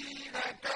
الَّذِينَ